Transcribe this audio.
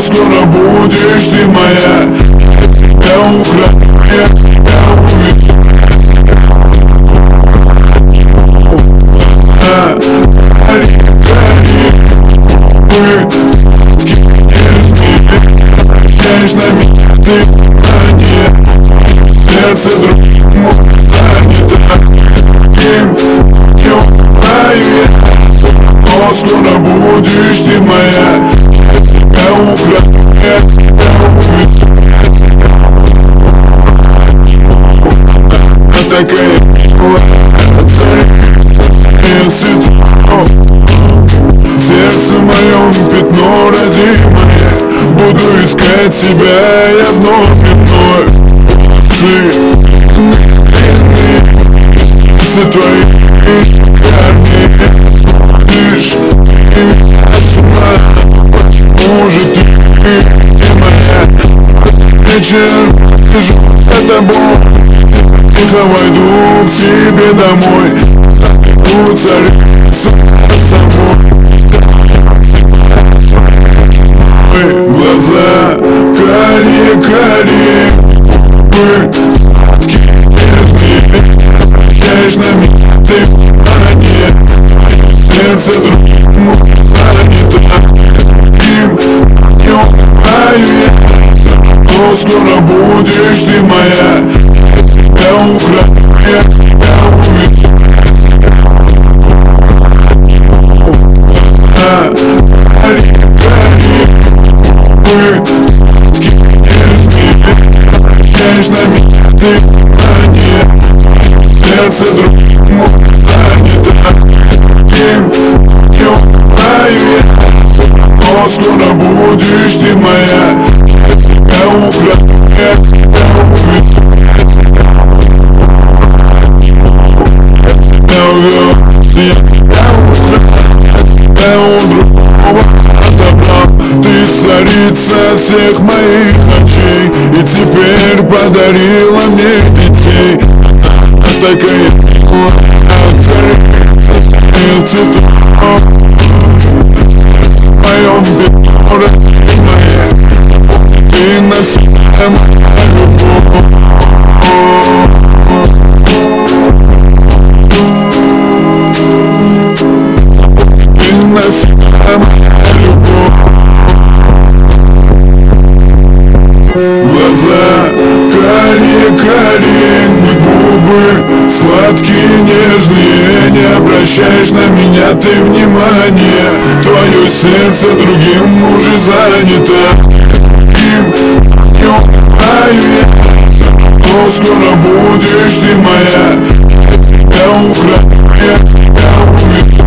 Скоро будешь ты моя. Я ухожу, я тебя мы Прощаешь на меня, ты, Такая сердце моем пятно родимое Буду искать тебя я вновь и вновь Сердце твои камни Лишь с ума Может ты моя Вечер лежу за тобой Тихо войду к себе домой Запекутся лица самой глаза Карие, карие Губы нежные Прощаешь на меня ты, а нет Сердце другому занято Им не умираю я скоро будешь ты моя Сердце другому занято Им не умираю Но скоро будешь ты моя Я ухожу, я тебя увижу Я увез, я тебя уже Я у другого отобрал Ты царица всех моих ночей И теперь подарила мне А такая царица и цветов В моем пятно родимое Ты навсегда моя любовь Ты навсегда моя любовь Глаза карие, карие, губы Сладкие, нежные, не обращаешь на меня ты внимания. Твое сердце другим уже занято. Им не умираю Но скоро будешь ты моя. Я ухожу, я увижу